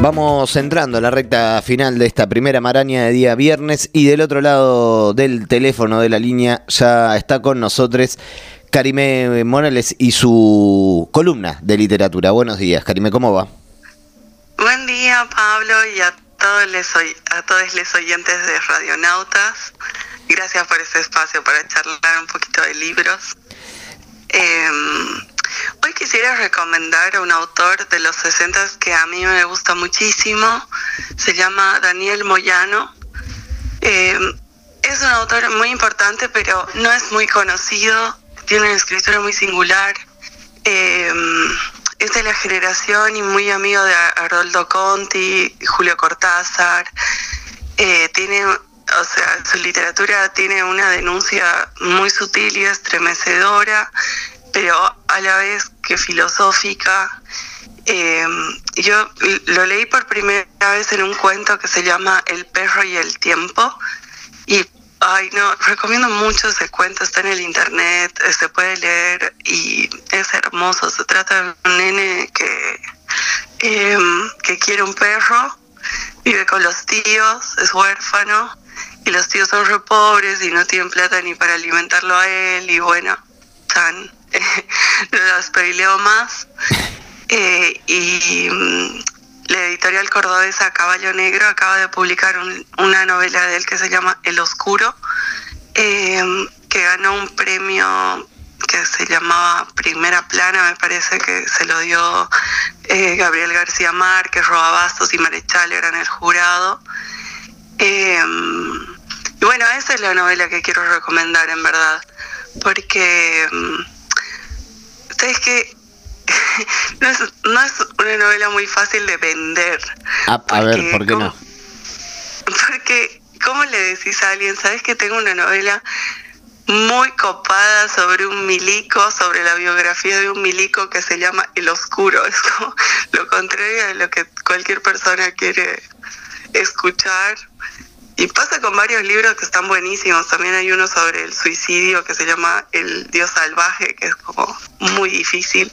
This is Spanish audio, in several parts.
Vamos entrando a la recta final de esta primera maraña de día viernes y del otro lado del teléfono de la línea ya está con nosotros Karime Morales y su columna de literatura. Buenos días, Karime, ¿cómo va? Buen día, Pablo, y a todos les, a todos los oyentes de Radionautas. Gracias por este espacio para charlar un poquito de libros. Eh, Hoy quisiera recomendar a un autor de los 60 que a mí me gusta muchísimo. Se llama Daniel Moyano. Eh, es un autor muy importante, pero no es muy conocido. Tiene una escritura muy singular. Eh, es de la generación y muy amigo de Aroldo Conti, Julio Cortázar. Eh, tiene, o sea, su literatura tiene una denuncia muy sutil y estremecedora pero a la vez que filosófica. Em, yo lo leí por primera vez en un cuento que se llama El perro y el tiempo y ay no recomiendo mucho ese cuento está en el internet eh, se puede leer y es hermoso se trata de un nene que em, que quiere un perro vive con los tíos es huérfano y los tíos son re pobres y no tienen plata ni para alimentarlo a él y bueno están no lo spoileo más. Eh, y mm, la editorial cordobesa Caballo Negro acaba de publicar una novela de él que se llama El Oscuro, eh, que ganó un premio que se llamaba Primera Plana, me parece que se lo dio eh, Gabriel García Márquez, Roa y Marechal eran el jurado. y bueno, esa es la novela que quiero recomendar en verdad, porque mm, es que no es, no es una novela muy fácil de vender. Ah, a, ver, ¿por qué no? Porque, ¿cómo le decís a alguien? ¿Sabes que tengo una novela muy copada sobre un milico, sobre la biografía de un milico que se llama El Oscuro? Es como lo contrario de lo que cualquier persona quiere escuchar. Y pasa con varios libros que están buenísimos. También hay uno sobre el suicidio que se llama El Dios Salvaje, que es como muy difícil,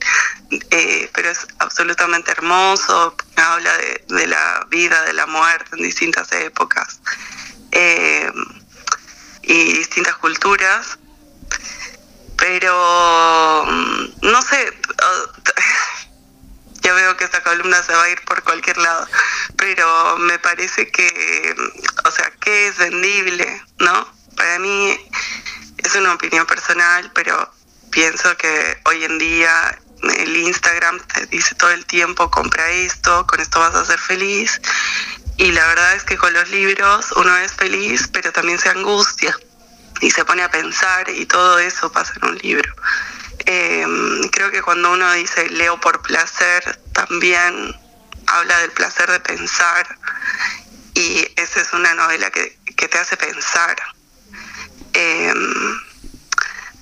eh, pero es absolutamente hermoso. Habla de, la vida, de la muerte en distintas épocas eh, y distintas culturas. Pero, mm, no sé, ya veo que esta columna se va a ir por cualquier lado, pero me parece que, o sea, que es vendible, ¿no? Para mí es una opinión personal, pero pienso que hoy en día el Instagram te dice todo el tiempo, compra esto, con esto vas a ser feliz. Y la verdad es que con los libros uno es feliz, pero también se angustia y se pone a pensar y todo eso pasa en un libro. Eh, creo que cuando uno dice leo por placer, también habla del placer de pensar y esa es una novela que, te hace pensar. Em,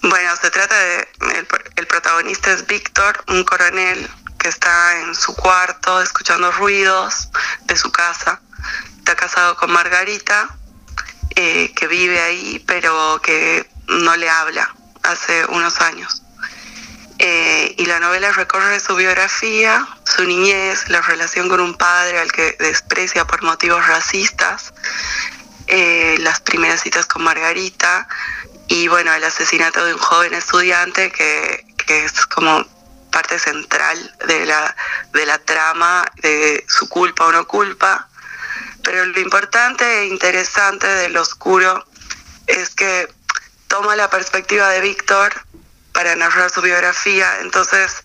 bueno, se trata de, el, protagonista es Víctor, un coronel que está en su cuarto escuchando ruidos de su casa. Está casado con Margarita, eh, que vive ahí, pero que no le habla hace unos años. Eh, y la novela recorre su biografía, su niñez, la relación con un padre al que desprecia por motivos racistas, eh, las primeras citas con Margarita y bueno, el asesinato de un joven estudiante que, que es como parte central de la, de la trama, de su culpa o no culpa. Pero lo importante e interesante de lo oscuro es que toma la perspectiva de Víctor para narrar su biografía. Entonces,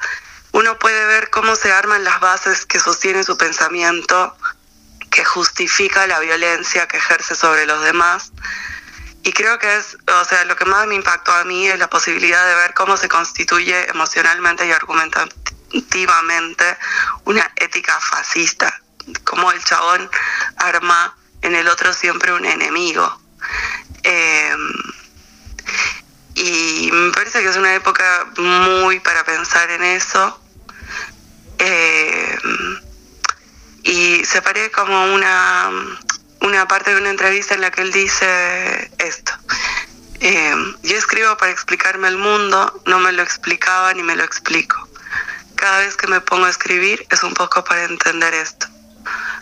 uno puede ver cómo se arman las bases que sostienen su pensamiento, que justifica la violencia que ejerce sobre los demás. Y creo que es, o sea, lo que más me impactó a mí es la posibilidad de ver cómo se constituye emocionalmente y argumentativamente una ética fascista, cómo el chabón arma en el otro siempre un enemigo. Eh, y me parece que es una época muy para pensar en eso. Eh, y se parece como una, una parte de una entrevista en la que él dice esto. Eh, yo escribo para explicarme el mundo, no me lo explicaba ni me lo explico. Cada vez que me pongo a escribir es un poco para entender esto.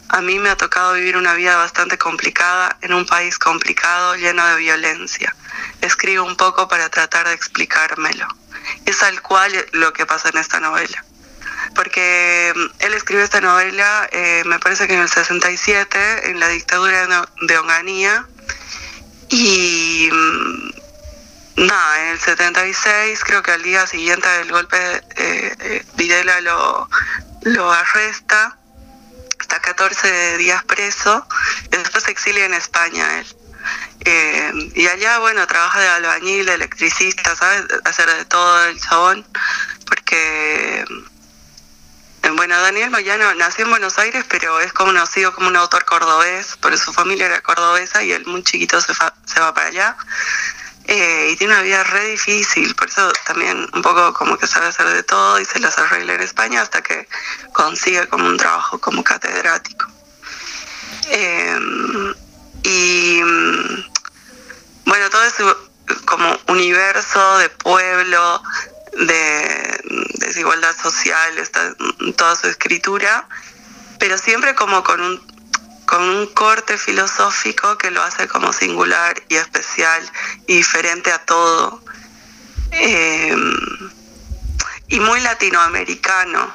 a mí me ha tocado vivir una vida bastante complicada en un país complicado, lleno de violencia. Escribo un poco para tratar de explicármelo. Es tal cual lo que pasa en esta novela. Porque mm, él escribió esta novela, eh, me parece que en el 67, en la dictadura de Onganía, y mm, nada, en el 76, creo que al día siguiente del golpe, eh, eh, Videla lo, lo arresta está 14 días preso y después se exilia en España él. Y allá, bueno, trabaja de albañil, de electricista, ¿sabes? Hacer de todo el chabón, porque, eh, bueno, Daniel Moyano nació en Buenos Aires, pero es conocido como un autor cordobés, porque su familia era cordobesa y él muy chiquito se, va para allá. Eh, y tiene una vida re difícil, por eso también un poco como que sabe hacer de todo y se las arregla en España hasta que consigue como un trabajo como catedrático. Em, y bueno, todo ese como universo de pueblo, de desigualdad social, está toda su escritura, pero siempre como con un con un corte filosófico que lo hace como singular y especial y diferente a todo. Em, y muy latinoamericano.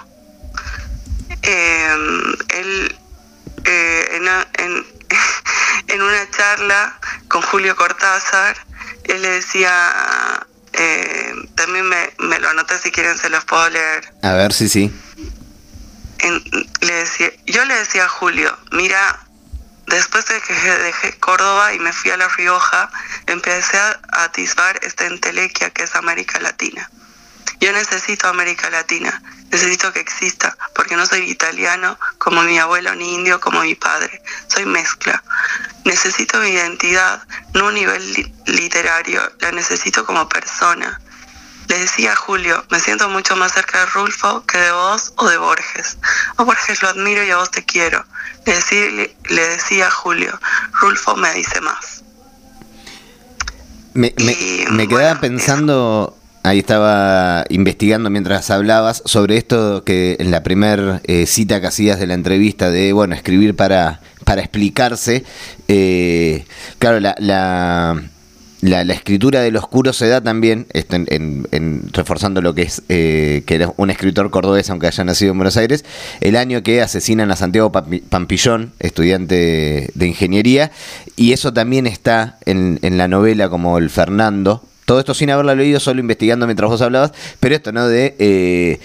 Em, él eh, en, en, una charla con Julio Cortázar, él le decía, eh, también me, me, lo anoté si quieren se los puedo leer. A ver, sí, sí le decía, yo le decía a Julio, mira, después de que dejé Córdoba y me fui a La Rioja, empecé a atisbar esta entelequia que es América Latina. Yo necesito América Latina, necesito que exista, porque no soy italiano como mi abuelo ni indio como mi padre, soy mezcla. Necesito mi identidad, no un nivel literario, la necesito como persona. Le decía a Julio, me siento mucho más cerca de Rulfo que de vos o de Borges. A Borges lo admiro y a vos te quiero. Le decía, le decía a Julio, Rulfo me dice más. Me, me, quedaba pensando, ahí estaba investigando mientras hablabas sobre esto que en la primera eh, cita que hacías de la entrevista de, bueno, escribir para, para explicarse. Eh, claro, la, la escritura del oscuro se da también, en, reforzando lo que es eh, que era un escritor cordobés, aunque haya nacido en Buenos Aires, el año que asesinan a Santiago Pampillón, estudiante de ingeniería, y eso también está en, la novela como el Fernando. Todo esto sin haberlo leído, solo investigando mientras vos hablabas, pero esto, ¿no? De eh,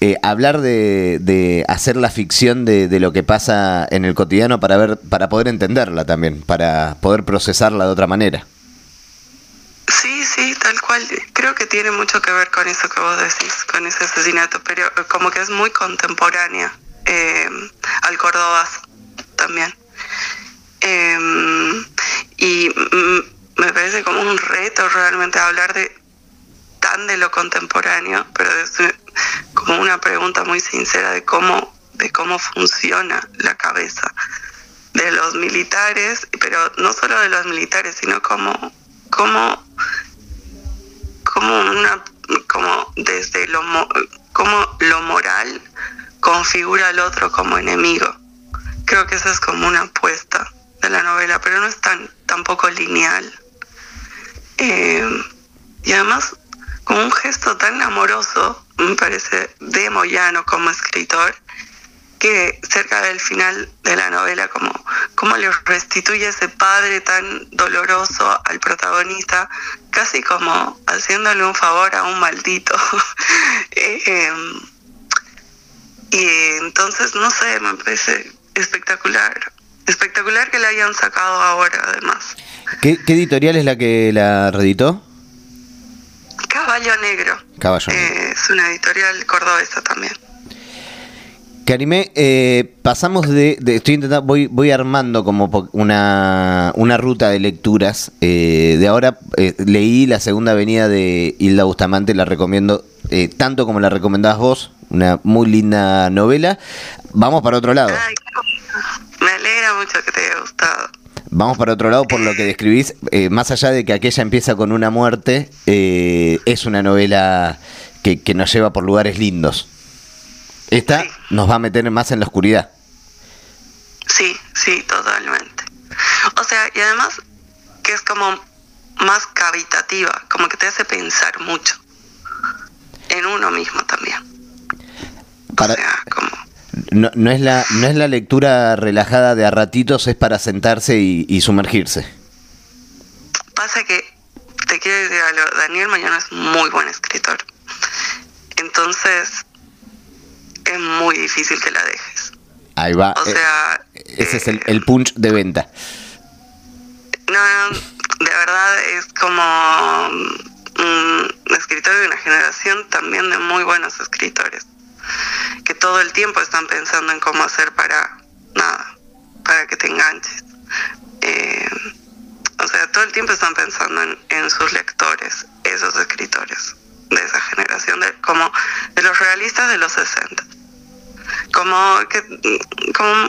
eh, hablar de, de, hacer la ficción de, de, lo que pasa en el cotidiano para ver, para poder entenderla también, para poder procesarla de otra manera. Sí, sí, tal cual. Creo que tiene mucho que ver con eso que vos decís, con ese asesinato, pero como que es muy contemporánea eh, al Córdoba también. Em, y me parece como realmente hablar de tan de lo contemporáneo, pero es como una pregunta muy sincera de cómo, de cómo funciona la cabeza de los militares, pero no solo de los militares, sino como como, como una, como desde lo, como lo moral configura al otro como enemigo. Creo que esa es como una apuesta de la novela, pero no es tan tampoco lineal. Eh, y además, como un gesto tan amoroso, me parece, de Moyano como escritor, que cerca del final de la novela, como, como le restituye ese padre tan doloroso al protagonista, casi como haciéndole un favor a un maldito. Em, y entonces, no sé, me parece espectacular. Espectacular que la hayan sacado ahora, además. ¿Qué, editorial es la que la reeditó? Caballo Negro. Caballo Negro. es una editorial cordobesa también. Karimé, eh, pasamos de, estoy intentando, voy, voy armando como una, una ruta de lecturas. Eh, de ahora eh, leí la segunda avenida de Hilda Bustamante, la recomiendo tanto como la recomendabas vos, una muy linda novela. Vamos para otro lado. Me alegra mucho que te haya gustado. Vamos para otro lado por lo que describís, más allá de que aquella empieza con una muerte, es una novela que, que nos lleva por lugares lindos. Esta nos va a meter más en la oscuridad. Sí, sí, totalmente. O sea, y además que es como más cavitativa, como que te hace pensar mucho en uno mismo también. o sea, como... No, no, es la, no es la lectura relajada de a ratitos, es para sentarse y, y sumergirse. Pasa que, te quiero decir algo, Daniel Mañana es muy buen escritor. Entonces, es muy difícil que la dejes. Ahí va. O eh, sea, ese es el, el, punch de venta. No, de verdad es como un escritor de una generación también de muy buenos escritores, todo el tiempo están pensando en cómo hacer para nada, para que te enganches. Eh, o sea, todo el tiempo están pensando en, sus lectores, esos escritores de esa generación, de, como de los realistas de los 60. Como que como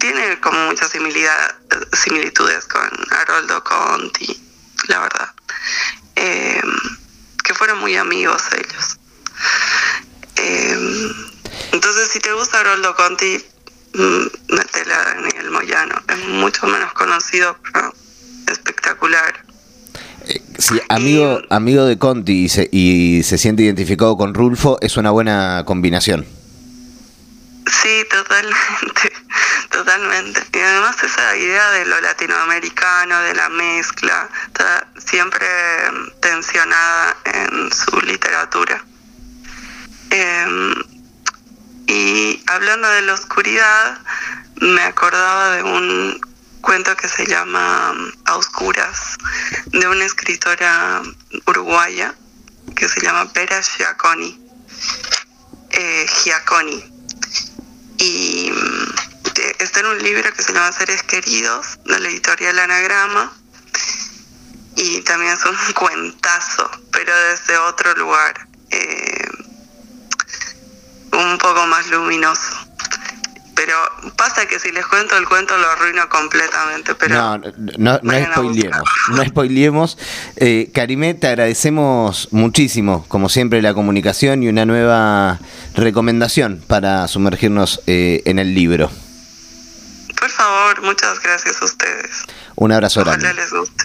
tiene como muchas similitudes con Haroldo Conti, la verdad. Eh, que fueron muy amigos ellos. Eh, entonces, si te gusta Haroldo Conti, mm, metela en el Moyano. Es mucho menos conocido, pero espectacular. Eh, si amigo, amigo de Conti y se, y se siente identificado con Rulfo, es una buena combinación. Sí, totalmente, totalmente. Y además esa idea de lo latinoamericano, de la mezcla, está siempre tensionada en su literatura. Em, y hablando de la oscuridad, me acordaba de un cuento que se llama A Oscuras, de una escritora uruguaya que se llama Pera Giaconi. Eh, Giaconi. Y mm, está en un libro que se llama Seres Queridos, de la editorial Anagrama. Y también es un cuentazo, pero desde otro lugar, eh, un poco más luminoso pero pasa que si les cuento el cuento lo arruino completamente. Pero no, no, no spoilemos, no spoilemos. Eh, Karime, te agradecemos muchísimo, como siempre, la comunicación y una nueva recomendación para sumergirnos eh, en el libro. Por favor, muchas gracias a ustedes. Un abrazo grande. les guste.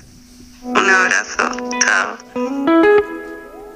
Un abrazo, chao.